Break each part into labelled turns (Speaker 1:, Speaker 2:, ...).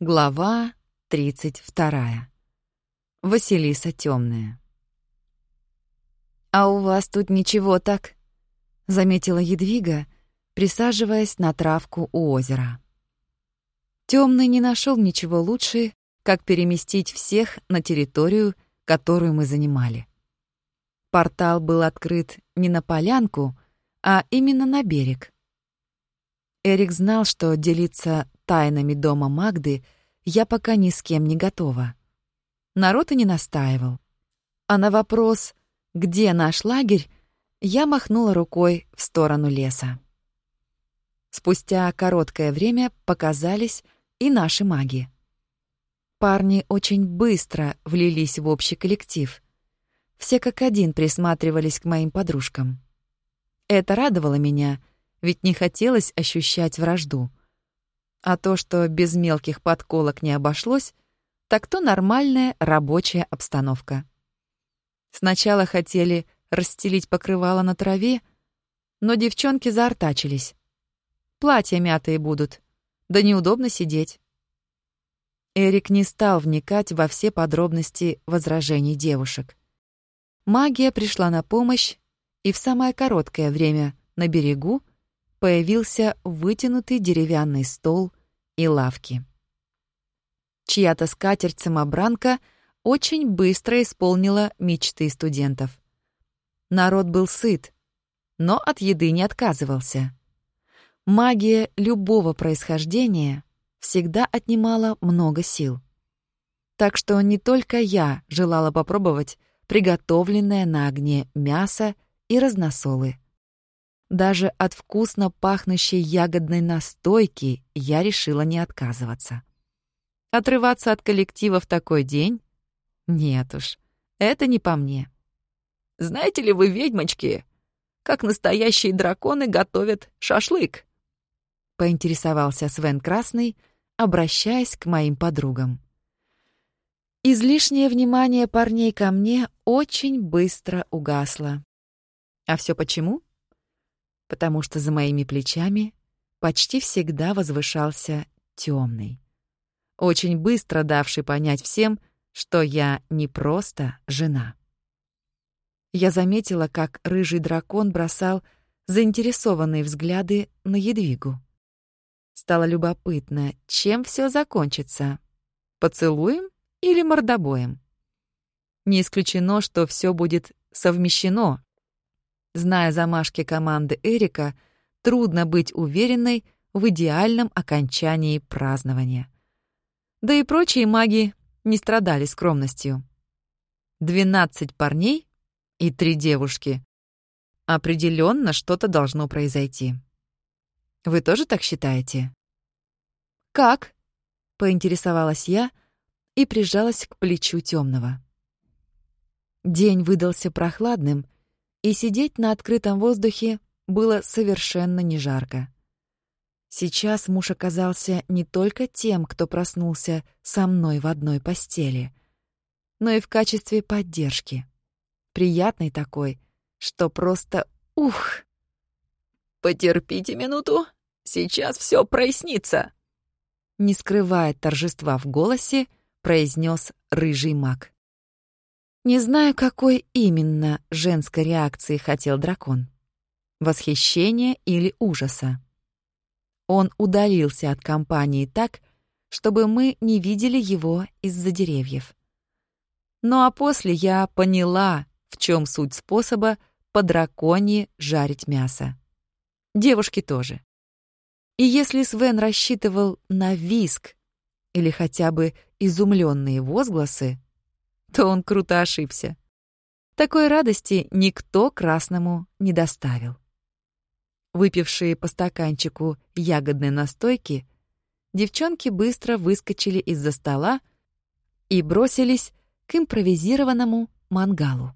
Speaker 1: Глава 32. Василиса Темная. «А у вас тут ничего так?» — заметила Едвига, присаживаясь на травку у озера. Темный не нашел ничего лучше, как переместить всех на территорию, которую мы занимали. Портал был открыт не на полянку, а именно на берег. Эрик знал, что делиться тайнами дома Магды я пока ни с кем не готова. Народ и не настаивал. А на вопрос «Где наш лагерь?» я махнула рукой в сторону леса. Спустя короткое время показались и наши маги. Парни очень быстро влились в общий коллектив. Все как один присматривались к моим подружкам. Это радовало меня, ведь не хотелось ощущать вражду. А то, что без мелких подколок не обошлось, так то нормальная рабочая обстановка. Сначала хотели расстелить покрывало на траве, но девчонки заортачились. Платья мятые будут, да неудобно сидеть. Эрик не стал вникать во все подробности возражений девушек. Магия пришла на помощь, и в самое короткое время на берегу появился вытянутый деревянный стол и лавки. Чья-то скатерть-самобранка очень быстро исполнила мечты студентов. Народ был сыт, но от еды не отказывался. Магия любого происхождения всегда отнимала много сил. Так что не только я желала попробовать приготовленное на огне мясо и разносолы. Даже от вкусно пахнущей ягодной настойки я решила не отказываться. Отрываться от коллектива в такой день? Нет уж, это не по мне.
Speaker 2: Знаете ли вы, ведьмочки, как настоящие драконы готовят шашлык?
Speaker 1: Поинтересовался Свен Красный, обращаясь к моим подругам. Излишнее внимание парней ко мне очень быстро угасло. А все почему? Потому что за моими плечами почти всегда возвышался темный, очень быстро давший понять всем, что я не просто жена. Я заметила, как рыжий дракон бросал заинтересованные взгляды на Едвигу. Стало любопытно, чем все закончится. Поцелуем или мордобоем? Не исключено, что все будет совмещено, Зная замашки команды Эрика, трудно быть уверенной в идеальном окончании празднования. Да и прочие маги не страдали скромностью. Двенадцать парней и три девушки. Определенно что-то должно произойти. Вы тоже так считаете? Как? поинтересовалась я и прижалась к плечу темного. День выдался прохладным, и сидеть на открытом воздухе было совершенно не жарко. Сейчас муж оказался не только тем, кто проснулся со мной в одной постели, но и в качестве поддержки. Приятный такой, что просто ух!
Speaker 2: «Потерпите минуту, сейчас все прояснится!»
Speaker 1: Не скрывая торжества в голосе, произнес рыжий маг. Не знаю, какой именно женской реакции хотел дракон. Восхищения или ужаса. Он удалился от компании так, чтобы мы не видели его из-за деревьев. Ну а после я поняла, в чем суть способа по драконье жарить мясо. Девушки тоже. И если Свен рассчитывал на виск или хотя бы изумленные возгласы, то он круто ошибся. Такой радости никто красному не доставил. Выпившие по стаканчику ягодной настойки, девчонки быстро выскочили из-за стола и бросились к импровизированному мангалу.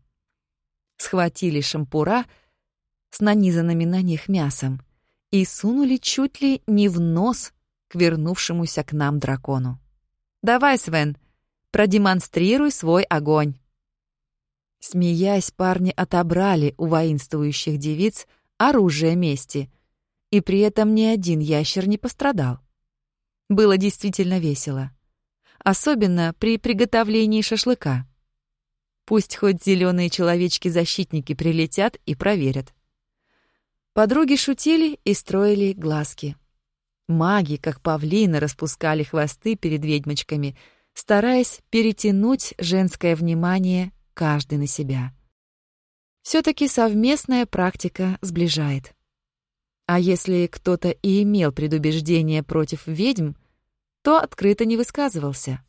Speaker 1: Схватили шампура с нанизанными на них мясом и сунули чуть ли не в нос к вернувшемуся к нам дракону. «Давай, Свен, Продемонстрируй свой огонь. Смеясь, парни отобрали у воинствующих девиц оружие мести, и при этом ни один ящер не пострадал. Было действительно весело. Особенно при приготовлении шашлыка. Пусть хоть зеленые человечки-защитники прилетят и проверят. Подруги шутили и строили глазки. Маги, как павлины, распускали хвосты перед ведьмочками, стараясь перетянуть женское внимание каждый на себя. Все-таки совместная практика сближает. А если кто-то и имел предубеждение против ведьм, то открыто не высказывался.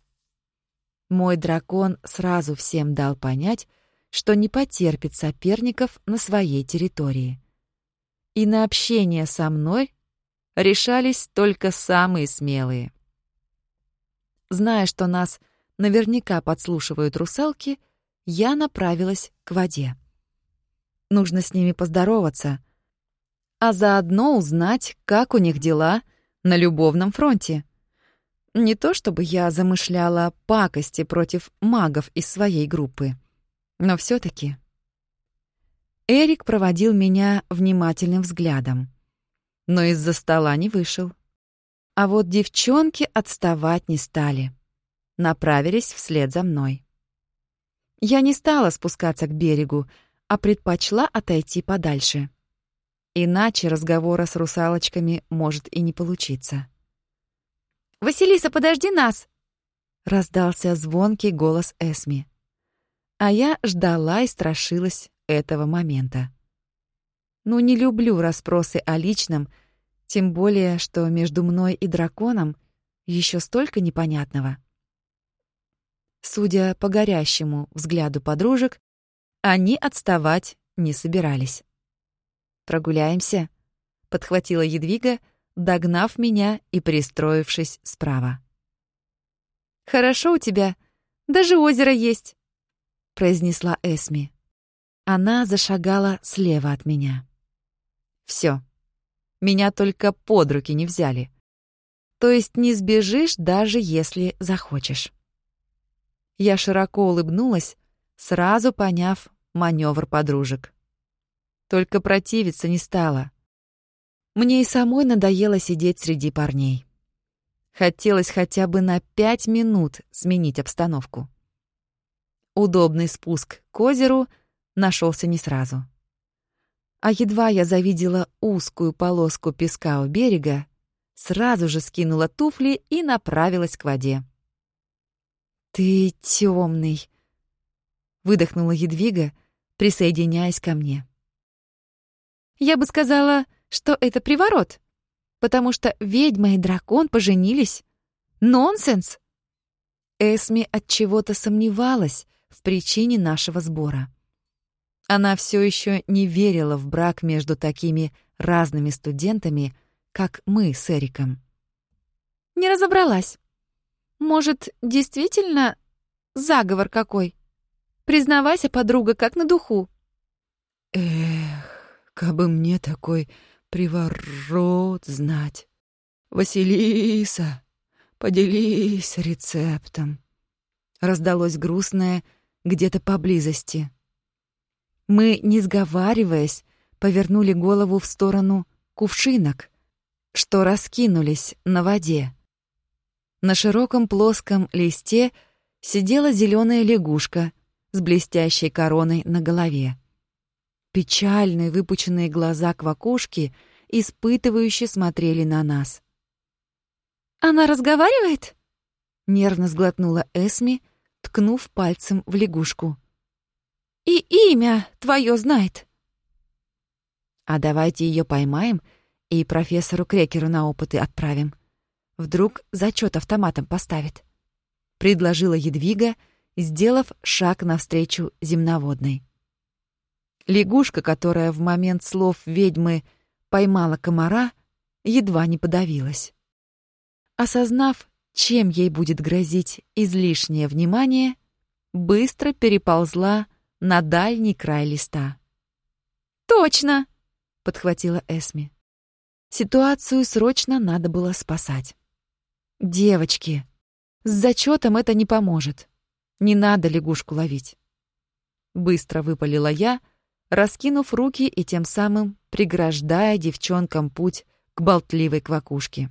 Speaker 1: Мой дракон сразу всем дал понять, что не потерпит соперников на своей территории. И на общение со мной решались только самые смелые. Зная, что нас наверняка подслушивают русалки, я направилась к воде. Нужно с ними поздороваться, а заодно узнать, как у них дела на любовном фронте. Не то чтобы я замышляла пакости против магов из своей группы, но все таки Эрик проводил меня внимательным взглядом, но из-за стола не вышел. А вот девчонки отставать не стали. Направились вслед за мной. Я не стала спускаться к берегу, а предпочла отойти подальше. Иначе разговора с русалочками может и не получиться. «Василиса, подожди нас!» — раздался звонкий голос Эсми. А я ждала и страшилась этого момента. Ну, не люблю расспросы о личном, тем более, что между мной и драконом еще столько непонятного. Судя по горящему взгляду подружек, они отставать не собирались. «Прогуляемся?» — подхватила Едвига, догнав меня и пристроившись справа. «Хорошо у тебя, даже озеро есть», — произнесла Эсми. Она зашагала слева от меня. Все. Меня только под руки не взяли. То есть не сбежишь, даже если захочешь. Я широко улыбнулась, сразу поняв маневр подружек. Только противиться не стала. Мне и самой надоело сидеть среди парней. Хотелось хотя бы на пять минут сменить обстановку. Удобный спуск к озеру нашелся не сразу. А едва я завидела узкую полоску песка у берега, сразу же скинула туфли и направилась к воде. «Ты темный, выдохнула Едвига, присоединяясь ко мне. «Я бы сказала, что это приворот, потому что ведьма и дракон поженились. Нонсенс!» Эсми от чего-то сомневалась в причине нашего сбора. Она все еще не верила в брак между такими разными студентами, как мы с Эриком. Не разобралась. Может, действительно заговор какой? Признавайся, подруга, как на духу.
Speaker 3: Эх, кабы мне такой приворот знать. Василиса, поделись рецептом. Раздалось грустное где-то поблизости. Мы, не сговариваясь, повернули голову в сторону кувшинок, что раскинулись на воде. На широком плоском листе сидела зеленая лягушка с блестящей короной на голове. Печальные выпученные глаза квакушки испытывающе смотрели на нас.
Speaker 1: «Она разговаривает?»
Speaker 3: — нервно сглотнула Эсми, ткнув пальцем в лягушку.
Speaker 1: И имя твое знает.
Speaker 3: А давайте ее поймаем и профессору Крекеру на опыты отправим. Вдруг зачет автоматом поставит. Предложила Едвига, сделав шаг навстречу земноводной. Лягушка, которая в момент слов ведьмы поймала комара, едва не подавилась. Осознав, чем ей будет грозить излишнее внимание, быстро переползла на дальний край листа.
Speaker 1: «Точно!»
Speaker 3: — подхватила Эсми. Ситуацию срочно надо было спасать. «Девочки, с зачетом это не поможет. Не надо лягушку ловить». Быстро выпалила я, раскинув руки и тем самым преграждая девчонкам путь к болтливой квакушке.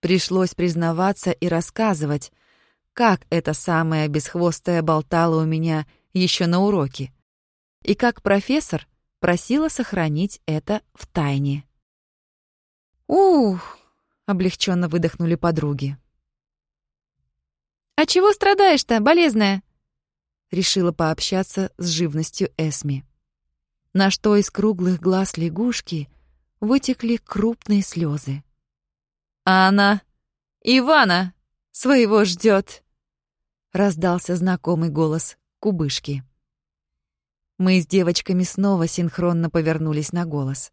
Speaker 1: Пришлось признаваться и рассказывать, как эта самая бесхвостая болтала у меня еще на уроке, и как профессор просила сохранить это в тайне.
Speaker 3: «Ух!» — облегченно выдохнули подруги. «А чего страдаешь-то, болезная?» Решила пообщаться с живностью Эсми. На что из круглых глаз лягушки вытекли крупные слезы.
Speaker 1: «А она Ивана своего ждет!» Раздался знакомый голос кубышки. Мы с девочками снова синхронно повернулись на голос.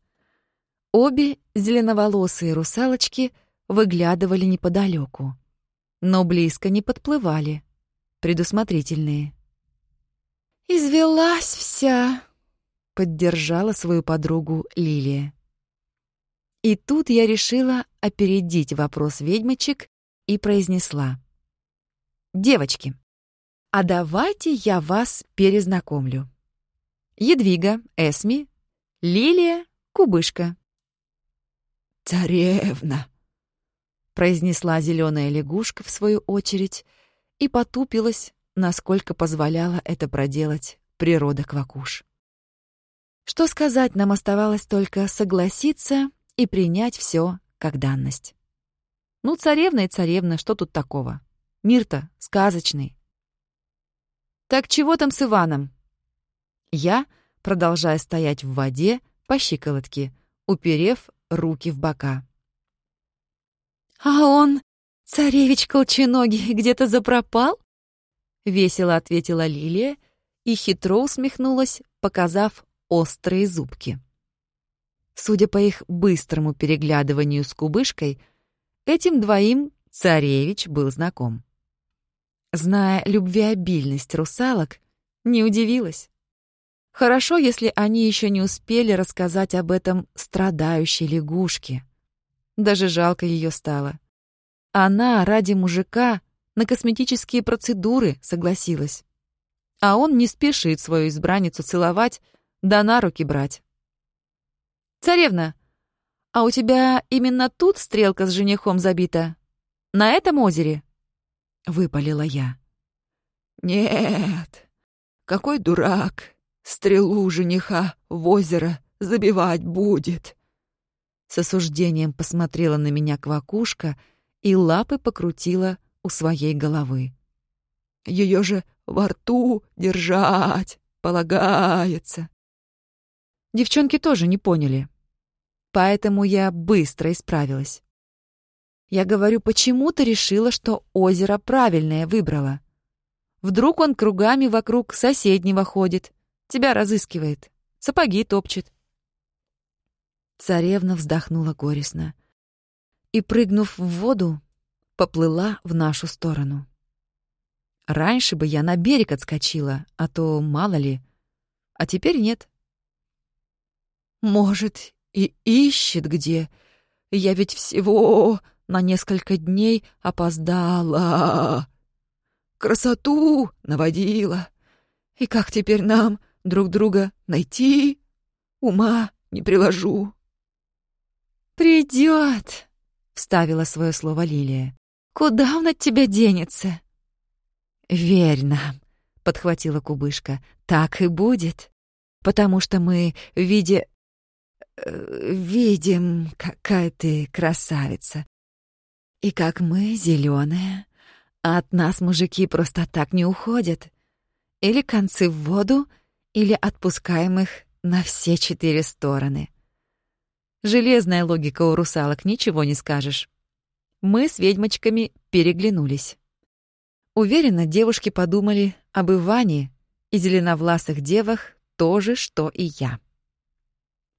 Speaker 1: Обе зеленоволосые русалочки выглядывали неподалеку, но близко не подплывали, предусмотрительные.
Speaker 3: «Извелась вся!»
Speaker 1: — поддержала свою подругу Лилия. И тут я решила опередить вопрос ведьмочек и произнесла. «Девочки, а давайте я вас перезнакомлю. Едвига, Эсми, Лилия, Кубышка».
Speaker 3: «Царевна!»
Speaker 1: — произнесла зеленая лягушка в свою очередь и потупилась, насколько позволяла это проделать природа Квакуш. Что сказать, нам оставалось только согласиться и принять все как данность. Ну, царевна и царевна, что тут такого? Мир-то сказочный. Так чего там с Иваном? Я, продолжая стоять в воде, по щиколотке, уперев руки в бока.
Speaker 3: «А он, царевич Колченогий, где-то запропал?»
Speaker 1: Весело ответила Лилия и хитро усмехнулась, показав острые зубки. Судя по их быстрому переглядыванию с кубышкой, этим двоим царевич был знаком. Зная любвеобильность русалок, не удивилась. Хорошо, если они еще не успели рассказать об этом страдающей лягушке. Даже жалко ее стало. Она ради мужика на косметические процедуры согласилась. А он не спешит свою избранницу целовать, да на руки брать. «Царевна, а у тебя именно тут стрелка с женихом забита? На этом озере?» — выпалила я.
Speaker 3: «Нет, какой дурак!» стрелу жениха в озеро забивать будет.
Speaker 1: С осуждением посмотрела на меня квакушка и лапы покрутила у своей головы.
Speaker 3: Ее же во рту держать полагается.
Speaker 1: Девчонки тоже не поняли. Поэтому я быстро исправилась. Я говорю, почему ты решила, что озеро правильное выбрала? Вдруг он кругами вокруг соседнего ходит, Тебя разыскивает. Сапоги топчет. Царевна вздохнула горестно и, прыгнув в воду, поплыла в нашу сторону. Раньше бы я на берег отскочила, а то мало ли. А теперь нет.
Speaker 3: Может, и ищет где. Я ведь всего на несколько дней опоздала. Красоту наводила. И как теперь нам друг друга найти, ума не приложу.
Speaker 1: «Придет!» — вставила свое слово Лилия. «Куда он от тебя денется?» «Верь нам», — подхватила кубышка, — «так и будет, потому что мы в виде... Э, видим, какая ты красавица. И как мы зеленые, а от нас мужики просто так не уходят. Или концы в воду, или отпускаем их на все четыре стороны. Железная логика у русалок, ничего не скажешь. Мы с ведьмочками переглянулись. Уверена, девушки подумали об Иване и зеленовласых девах тоже, что и я.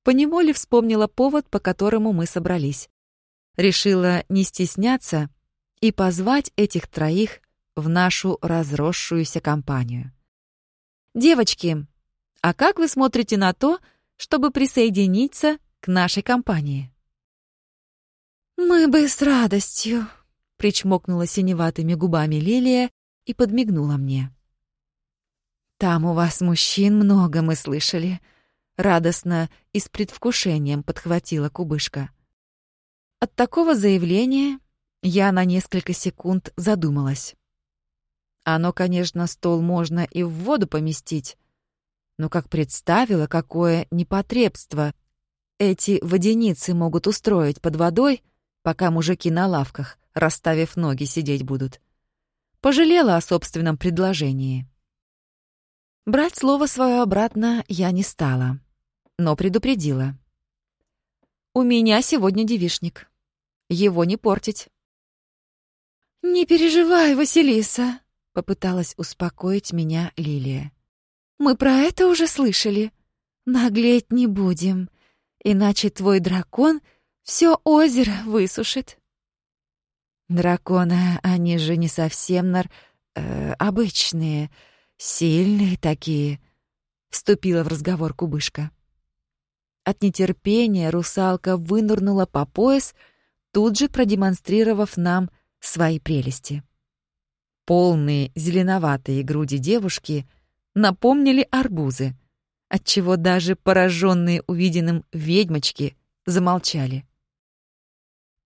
Speaker 1: Поневоле вспомнила повод, по которому мы собрались. Решила не стесняться и позвать этих троих в нашу разросшуюся компанию. «Девочки, а как вы смотрите на то, чтобы присоединиться к нашей компании?
Speaker 3: Мы бы с радостью,
Speaker 1: причмокнула синеватыми губами Лилия и подмигнула мне. Там у вас мужчин много, мы слышали, радостно и с предвкушением подхватила кубышка. От такого заявления
Speaker 3: Я на несколько секунд задумалась. Оно, конечно, стол можно и в воду поместить, но как представила, какое непотребство эти водяницы могут устроить под водой, пока мужики на лавках, расставив ноги, сидеть будут. Пожалела о собственном предложении. Брать слово свое обратно я не стала, но предупредила. «У меня сегодня девишник. Его не портить». «Не переживай, Василиса», — попыталась успокоить меня Лилия. «Мы про это уже слышали. Наглеть не будем, иначе твой дракон все озеро высушит». «Драконы, они же не совсем нар... Э, обычные», Сильные такие, вступила в разговор кубышка. От нетерпения русалка вынырнула по пояс, тут же продемонстрировав нам свои прелести. Полные зеленоватые груди девушки напомнили арбузы, отчего даже пораженные увиденным ведьмочки замолчали.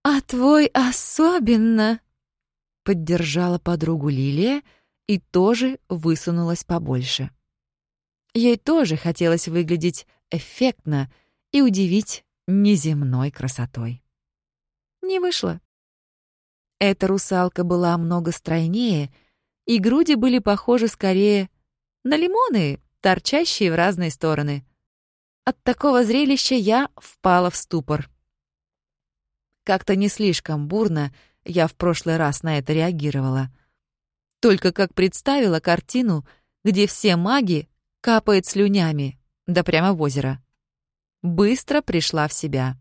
Speaker 3: «А твой особенно!» — поддержала подругу Лилия, и тоже высунулась побольше. Ей тоже хотелось выглядеть эффектно и удивить неземной красотой. Не вышло. Эта русалка была много стройнее, и груди были похожи скорее на лимоны, торчащие в разные стороны. От такого зрелища я впала в ступор. Как-то не слишком бурно я в прошлый раз на это реагировала — только как представила картину, где все маги капают слюнями, да прямо в озеро. Быстро пришла в себя.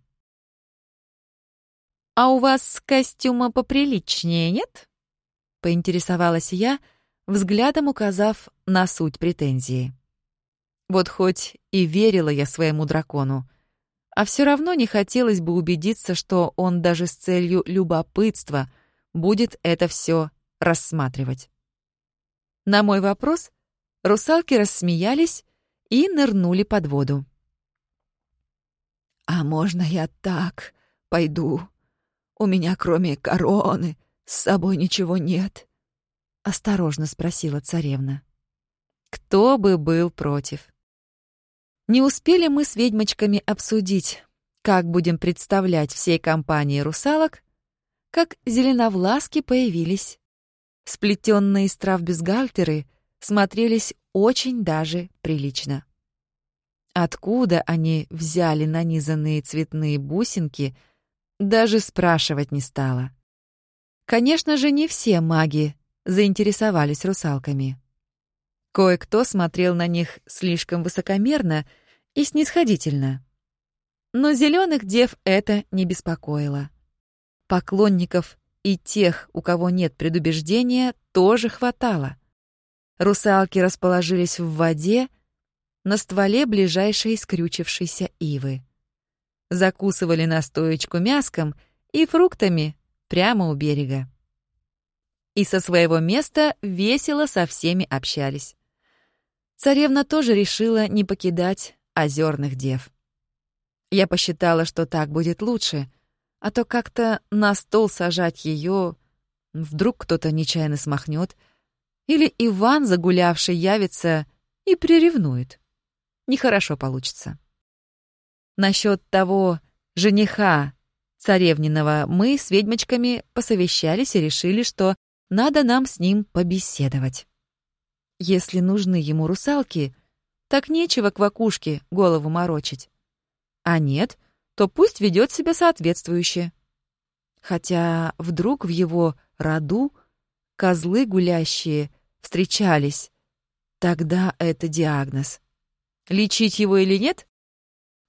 Speaker 3: «А у вас костюма поприличнее, нет?» — поинтересовалась я, взглядом указав на суть претензии. Вот хоть и верила я своему дракону, а все равно не хотелось бы убедиться, что он даже с целью любопытства будет это все рассматривать. На мой вопрос русалки рассмеялись и нырнули под воду. «А можно я так пойду? У меня кроме короны с собой ничего нет», — осторожно спросила царевна. Кто бы был против? Не успели мы с ведьмочками обсудить, как будем представлять всей компании русалок, как зеленовласки появились Сплетенные из трав бюстгальтеры смотрелись очень даже прилично. Откуда они взяли нанизанные цветные бусинки, даже спрашивать не стала. Конечно же, не все маги заинтересовались русалками. Кое-кто смотрел на них слишком высокомерно и снисходительно. Но зеленых дев это не беспокоило. Поклонников и тех, у кого нет предубеждения, тоже хватало. Русалки расположились в воде на стволе ближайшей скрючившейся ивы. Закусывали настоечку мяском и фруктами прямо у берега. И со своего места весело со всеми общались. Царевна тоже решила не покидать озерных дев. Я посчитала, что так будет лучше — а то как-то на стол сажать ее, вдруг кто-то нечаянно смахнет, или Иван, загулявший, явится и приревнует. Нехорошо получится. Насчет того жениха царевниного мы с ведьмочками посовещались и решили, что надо нам с ним побеседовать. Если нужны ему русалки, так нечего к вакушке голову морочить. А нет — то пусть ведет себя соответствующе. Хотя вдруг в его роду козлы гулящие встречались, тогда это диагноз. Лечить его или нет?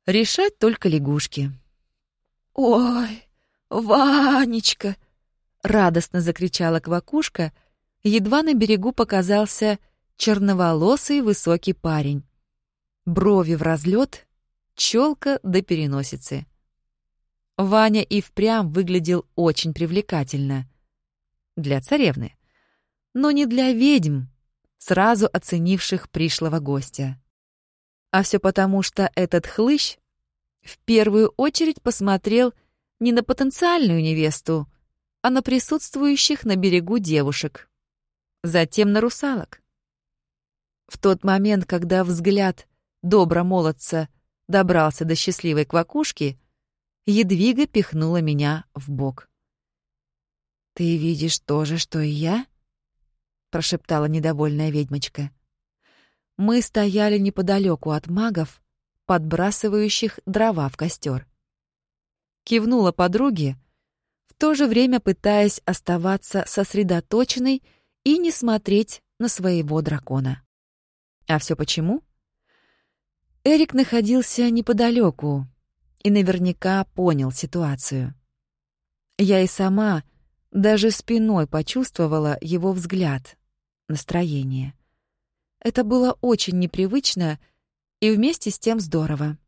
Speaker 3: Решать только лягушки. «Ой, Ванечка!» — радостно закричала Квакушка, едва на берегу показался черноволосый высокий парень. Брови в разлет, челка до переносицы. Ваня и впрямь выглядел очень привлекательно. Для царевны. Но не для ведьм, сразу оценивших пришлого гостя. А все потому, что этот хлыщ в первую очередь посмотрел не на потенциальную невесту,
Speaker 1: а на присутствующих на берегу девушек. Затем на русалок. В тот момент, когда взгляд добра молодца добрался до счастливой квакушки, Едвига пихнула меня в бок. «Ты видишь то же, что и я?» — прошептала недовольная ведьмочка. Мы стояли неподалеку от магов, подбрасывающих дрова в костер. Кивнула подруге, в то же время пытаясь оставаться сосредоточенной и не смотреть на своего дракона. А все почему? Эрик находился неподалеку и наверняка понял ситуацию. Я и сама даже спиной почувствовала его взгляд, настроение. Это было очень непривычно и вместе с тем здорово.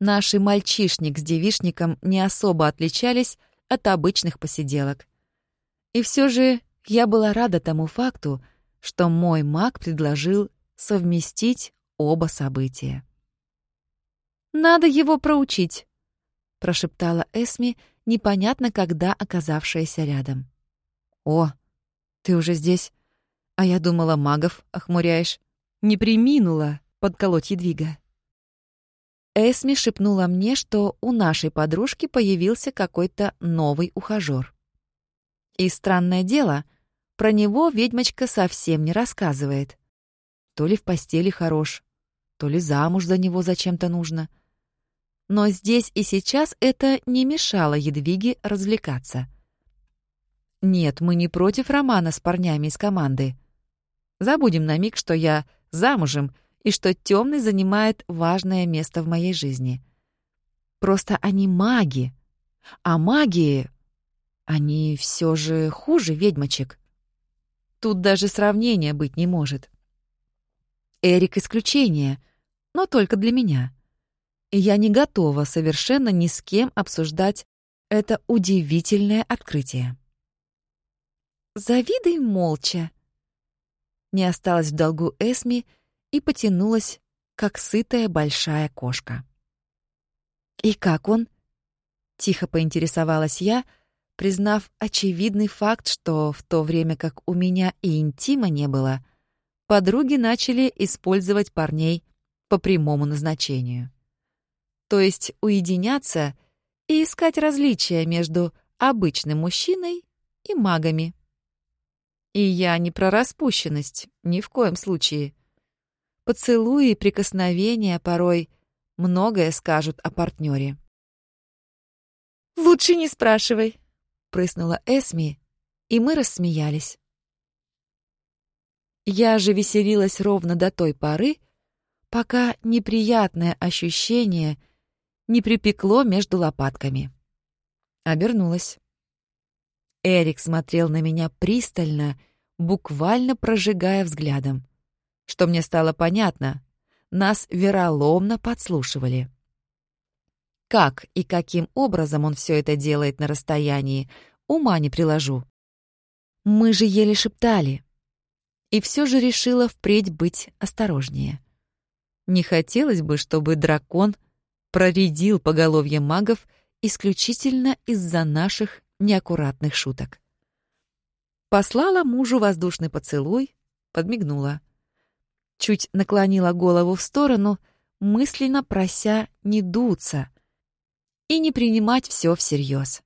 Speaker 1: Наши мальчишник с девишником не особо отличались от обычных посиделок. И все же я была рада тому факту, что мой маг предложил совместить оба события. «Надо его проучить», — прошептала Эсми, непонятно когда оказавшаяся рядом. «О, ты уже здесь? А я думала, магов охмуряешь. Не приминула подколоть Едвига». Эсми шепнула мне, что у нашей подружки появился какой-то новый ухажёр. И странное дело, про него ведьмочка совсем не рассказывает. То ли в постели хорош, то ли замуж за него зачем-то нужно — но здесь и сейчас это не мешало Едвиге развлекаться. Нет, мы не против романа с парнями из команды. Забудем на миг, что я замужем и что темный занимает важное место в моей жизни. Просто они маги. А маги... Они все же хуже ведьмочек. Тут даже сравнения быть не может. Эрик — исключение, но только для меня я не готова совершенно ни с кем обсуждать это удивительное открытие. «Завидуй молча!» Не осталась в долгу Эсми и потянулась, как сытая большая кошка. «И как он?» — тихо поинтересовалась я, признав очевидный факт, что в то время как у меня и интима не было, подруги начали использовать парней по прямому назначению то есть уединяться и искать различия между обычным мужчиной и магами. И я не про распущенность, ни в коем случае. Поцелуи и прикосновения порой многое скажут о партнере. «Лучше не спрашивай», — прыснула Эсми, и мы рассмеялись. Я же веселилась ровно до той поры, пока неприятное ощущение — не припекло между лопатками. Обернулась. Эрик смотрел на меня пристально, буквально прожигая взглядом. Что мне стало понятно, нас вероломно подслушивали. Как и каким образом он все это делает на расстоянии, ума не приложу. Мы же еле шептали. И все же решила впредь быть осторожнее. Не хотелось бы, чтобы дракон проредил поголовье магов исключительно из-за наших неаккуратных шуток. Послала мужу воздушный поцелуй, подмигнула. Чуть наклонила голову в сторону, мысленно прося не дуться и не принимать все всерьез.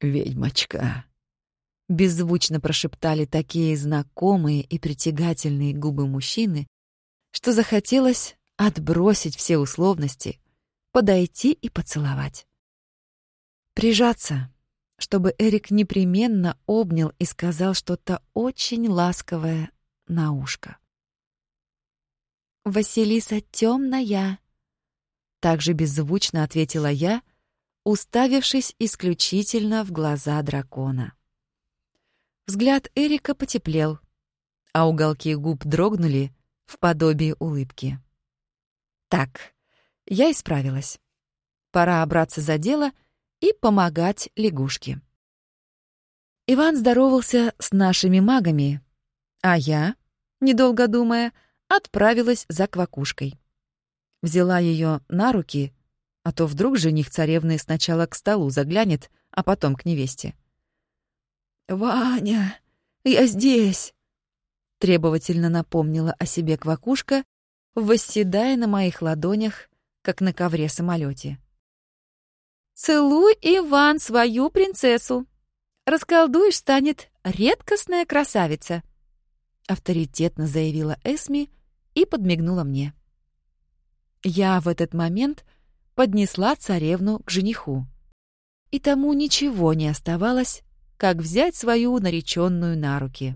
Speaker 1: «Ведьмочка!» — беззвучно прошептали такие знакомые и притягательные губы мужчины, что захотелось отбросить все условности, подойти и поцеловать. Прижаться, чтобы Эрик непременно обнял и сказал что-то очень ласковое на ушко. «Василиса темная», — также беззвучно ответила я, уставившись исключительно в глаза дракона. Взгляд Эрика потеплел, а уголки губ дрогнули в подобии улыбки. Так, я исправилась. Пора браться за дело и помогать лягушке. Иван здоровался с нашими магами, а я, недолго думая, отправилась за квакушкой. Взяла ее на руки, а то вдруг жених царевны сначала к столу заглянет,
Speaker 3: а потом к невесте. «Ваня, я здесь!» Требовательно напомнила о себе квакушка, восседая на моих ладонях, как на ковре-самолете.
Speaker 1: «Целуй, Иван, свою принцессу! Расколдуешь, станет редкостная красавица!» Авторитетно заявила Эсми и подмигнула мне. Я в этот момент поднесла царевну к жениху. И тому ничего не оставалось, как взять свою нареченную на руки.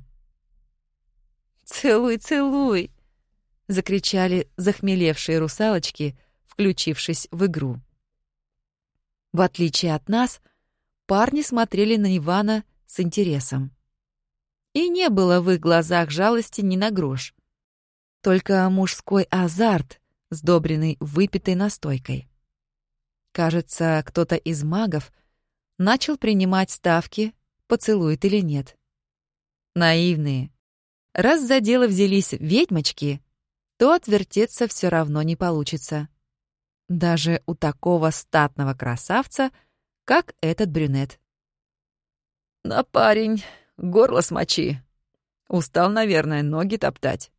Speaker 1: «Целуй, целуй!» — закричали захмелевшие русалочки, включившись в игру. В отличие от нас, парни смотрели на Ивана с интересом. И не было в их глазах жалости ни на грош. Только мужской азарт, сдобренный выпитой настойкой. Кажется, кто-то из магов начал принимать ставки, поцелует или нет. Наивные. Раз за дело взялись ведьмочки, то отвертеться все равно не получится. Даже у такого статного красавца, как этот брюнет.
Speaker 2: «На парень, горло смочи. Устал, наверное, ноги топтать».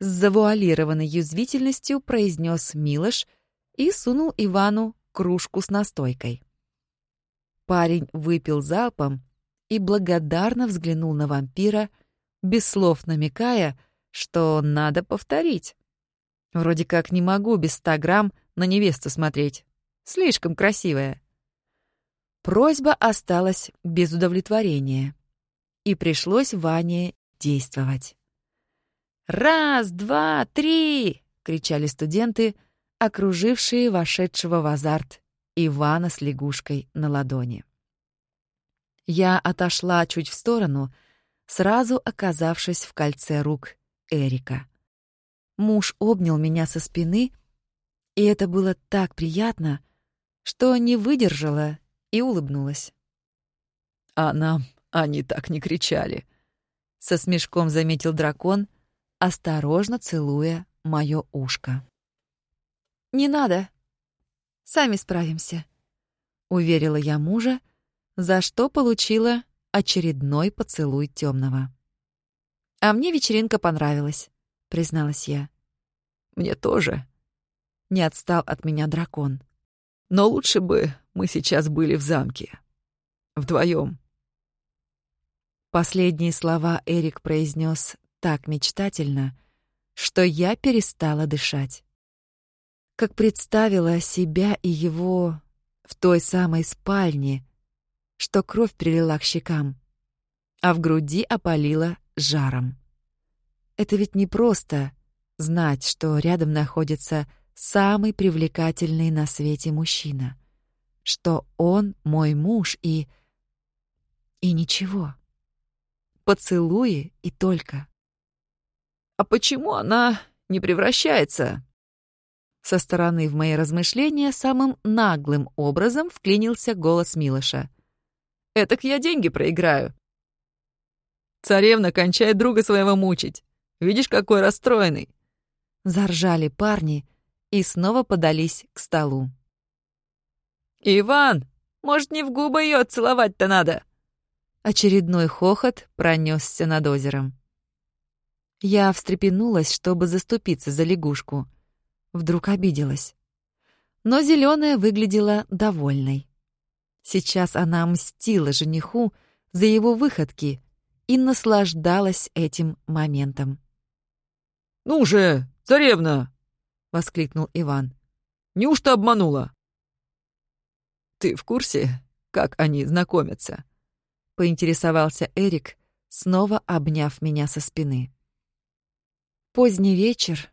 Speaker 3: С завуалированной язвительностью произнес Милош и сунул Ивану кружку с настойкой. Парень выпил залпом и благодарно взглянул на вампира, без слов намекая, что надо повторить. Вроде как не могу без ста грамм на невесту смотреть. Слишком красивая. Просьба осталась без удовлетворения. И пришлось Ване действовать. «Раз, два, три!» — кричали студенты, окружившие вошедшего в азарт Ивана с лягушкой на ладони. Я отошла чуть в сторону, сразу оказавшись в кольце рук Эрика. Муж обнял меня со спины, и это было так приятно, что не выдержала и улыбнулась.
Speaker 2: «А нам они так не кричали», — со смешком заметил дракон, осторожно целуя моё ушко.
Speaker 1: «Не надо. Сами справимся», — уверила я мужа, за что получила очередной поцелуй темного. «А мне вечеринка понравилась», — призналась я.
Speaker 2: «Мне тоже», — не отстал от меня дракон. «Но лучше бы мы сейчас были в замке. Вдвоем.
Speaker 3: Последние слова Эрик произнес так мечтательно, что я перестала дышать. Как представила себя и его в той самой спальне, что кровь прилила к щекам, а в груди опалила жаром. Это ведь не просто знать, что рядом находится самый привлекательный на свете мужчина, что он мой муж и... и ничего. Поцелуи и только.
Speaker 2: «А почему она не превращается?»
Speaker 3: Со стороны в мои размышления самым наглым образом вклинился голос Милоша.
Speaker 2: «Этак я деньги проиграю». «Царевна кончает друга своего мучить. Видишь, какой расстроенный?»
Speaker 3: Заржали парни и снова подались к столу.
Speaker 2: «Иван, может, не в губы ее целовать-то надо?»
Speaker 3: Очередной хохот пронесся над озером. Я встрепенулась, чтобы заступиться за лягушку. Вдруг обиделась. Но зеленая выглядела довольной. Сейчас она мстила жениху за его выходки и наслаждалась этим моментом.
Speaker 2: «Ну же, царевна!» — воскликнул Иван. «Неужто обманула?» «Ты в курсе, как они знакомятся?» — поинтересовался Эрик, снова обняв меня со спины.
Speaker 3: Поздний вечер,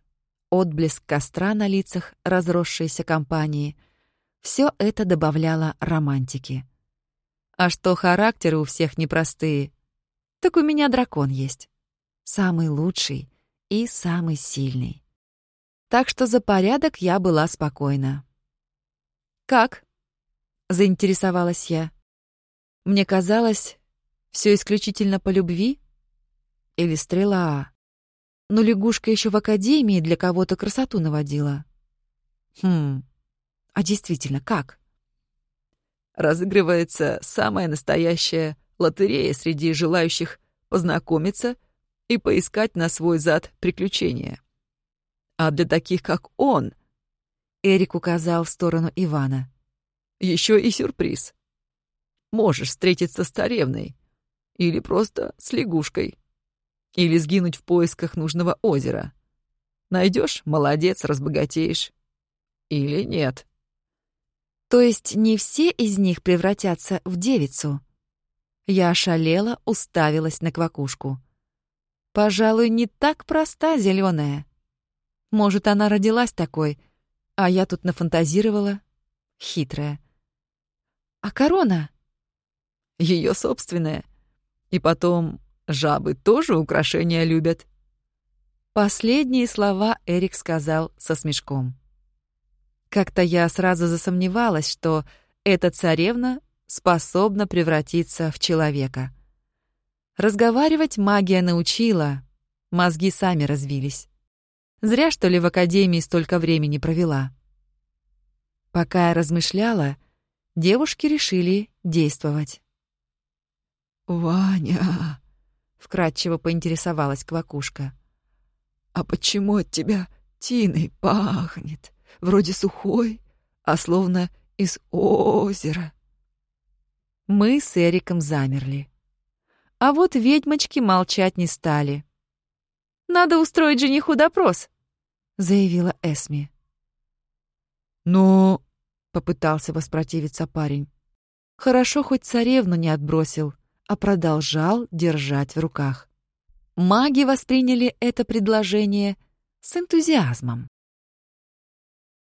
Speaker 3: отблеск костра на лицах разросшейся компании — все это добавляло романтики. А что характеры у всех непростые, так у меня дракон есть. Самый лучший и самый сильный. Так что за порядок я была спокойна. «Как?» — заинтересовалась я. Мне казалось, все исключительно по любви? Или стрела но лягушка еще в академии для кого-то красоту наводила. Хм, а действительно, как?
Speaker 2: разыгрывается самая настоящая лотерея среди желающих познакомиться и поискать на свой зад приключения. А для таких, как он,
Speaker 3: Эрик указал в сторону Ивана,
Speaker 2: еще и сюрприз. Можешь встретиться с царевной или просто с лягушкой, или сгинуть в поисках нужного озера. Найдешь — молодец, разбогатеешь. Или нет.
Speaker 3: То есть не все из них превратятся в девицу? Я ошалела, уставилась на квакушку. Пожалуй, не так проста зеленая. Может, она родилась такой, а я тут нафантазировала. Хитрая. А корона?
Speaker 2: Ее собственная. И потом, жабы тоже украшения любят.
Speaker 3: Последние слова Эрик сказал со смешком. Как-то я сразу засомневалась, что эта царевна способна превратиться в человека. Разговаривать магия научила, мозги сами развились. Зря, что ли, в академии столько времени провела. Пока я размышляла, девушки решили действовать.
Speaker 2: «Ваня!»
Speaker 3: — вкратчиво поинтересовалась Квакушка.
Speaker 2: «А почему от тебя тиной пахнет?» вроде сухой, а словно из озера.
Speaker 3: Мы с Эриком замерли. А вот ведьмочки молчать не стали. «Надо устроить жениху допрос», — заявила Эсми.
Speaker 2: «Но...»
Speaker 3: — попытался воспротивиться парень. Хорошо хоть царевну не отбросил, а продолжал держать в руках. Маги восприняли это предложение с энтузиазмом.